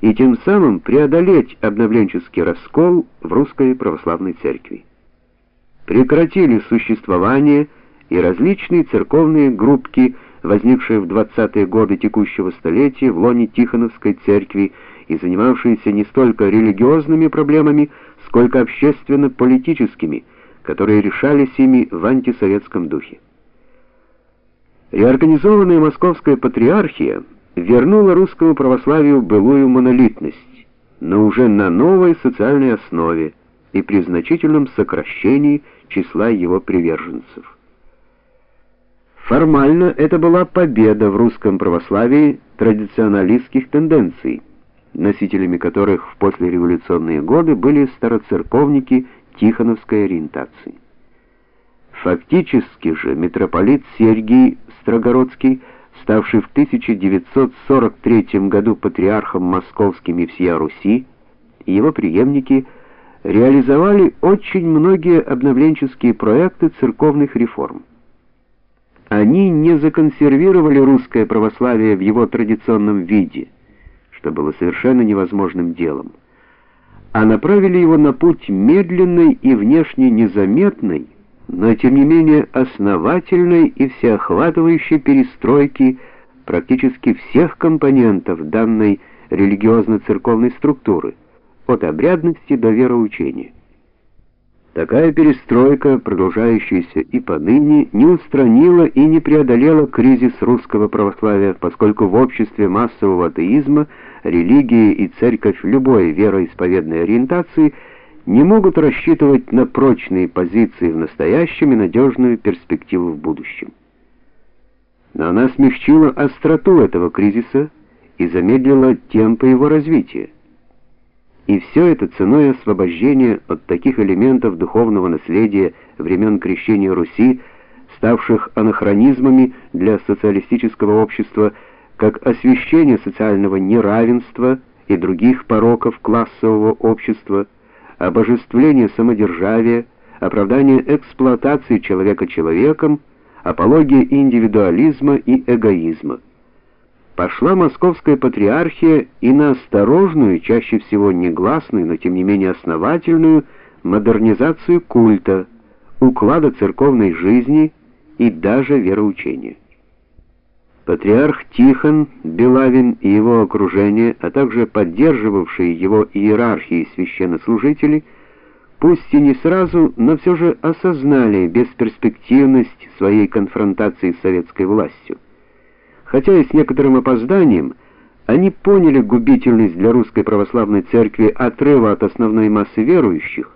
и тем самым преодолеть обновленческий раскол в русской православной церкви. Прекратили существование и различные церковные группки, возникшие в 20-е годы текущего столетия в лоне Тихоновской церкви и занимавшиеся не столько религиозными проблемами, сколько общественно-политическими, которые решались ими в антисоветском духе. Реорганизованная Московская патриархия вернула русскому православию былую монолитность, но уже на новой социальной основе и при значительном сокращении числа его приверженцев. Формально это была победа в русском православии традиционалистских тенденций, носителями которых в послереволюционные годы были староцерковники Тихоновской ориентации. Фактически же митрополит Сергий Строгородский, ставший в 1943 году патриархом московским и всея Руси, и его преемники реализовали очень многие обновленческие проекты церковных реформ. Они не законсервировали русское православие в его традиционном виде, что было совершенно невозможным делом, а направили его на путь медленной и внешне незаметной, но тем не менее основательной и всеохватывающей перестройки практически всех компонентов данной религиозно-церковной структуры, от обрядности до вероучения. Такая перестройка, продолжающаяся и поныне, не устранила и не преодолела кризис русского православия, поскольку в обществе массового атеизма религия и церковь любой вероисповедной ориентации не могут рассчитывать на прочные позиции в настоящем и надежную перспективу в будущем. Но она смягчила остроту этого кризиса и замедлила темпы его развития. И все это ценой освобождения от таких элементов духовного наследия времен крещения Руси, ставших анахронизмами для социалистического общества, как освящение социального неравенства и других пороков классового общества, обожествление самодержавия, оправдание эксплуатации человека человеком, апология индивидуализма и эгоизма пошла московская патриархия и на осторожную, чаще всего негласную, но тем не менее основательную модернизацию культа, уклада церковной жизни и даже вероучения. Патриарх Тихон Белавин и его окружение, а также поддерживавшие его иерархии священнослужители, пусть и не сразу, но все же осознали бесперспективность своей конфронтации с советской властью. Хотя и с некоторым опозданием, они поняли губительность для русской православной церкви отрыва от основной массы верующих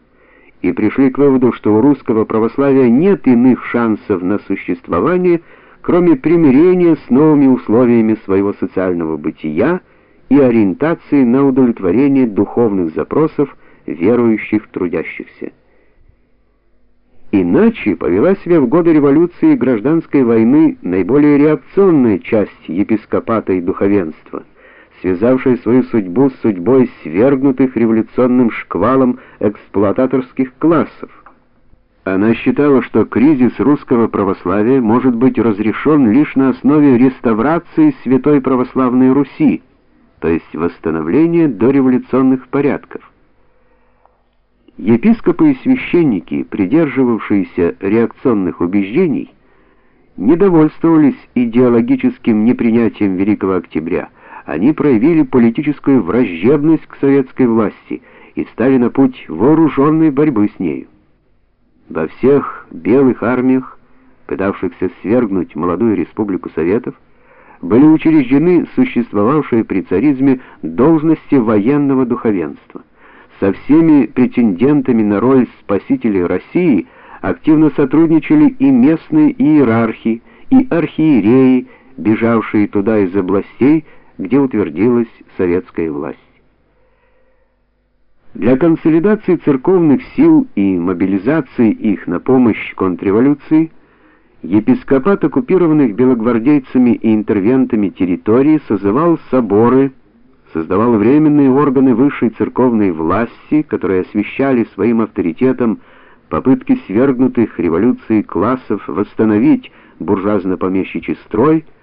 и пришли к выводу, что у русского православия нет иных шансов на существование, кроме примирения с новыми условиями своего социального бытия и ориентации на удовлетворение духовных запросов верующих трудящихся. Иначе повела себя в годы революции и гражданской войны наиболее реакционная часть епископата и духовенства, связавшая свою судьбу с судьбой свергнутых революционным шквалом эксплуататорских классов. Она считала, что кризис русского православия может быть разрешен лишь на основе реставрации Святой Православной Руси, то есть восстановления дореволюционных порядков. Епископы и священники, придерживавшиеся реакционных убеждений, недовольствовались идеологическим непринятием Великого Октября. Они проявили политическую враждебность к советской власти и стали на путь вооруженной борьбы с нею. Во всех белых армиях, пытавшихся свергнуть молодую республику Советов, были учреждены существовавшие при царизме должности военного духовенства со всеми претендентами на роль спасителей России активно сотрудничали и местные иерархи, и архиереи, бежавшие туда из областей, где утвердилась советская власть. Для консолидации церковных сил и мобилизации их на помощь контрреволюции епископат оккупированных белогвардейцами и интервентами территорий созывал соборы создавал временные органы высшей церковной власти, которые освещали своим авторитетом попытки свергнутых революцией классов восстановить буржуазно-помещичий строй –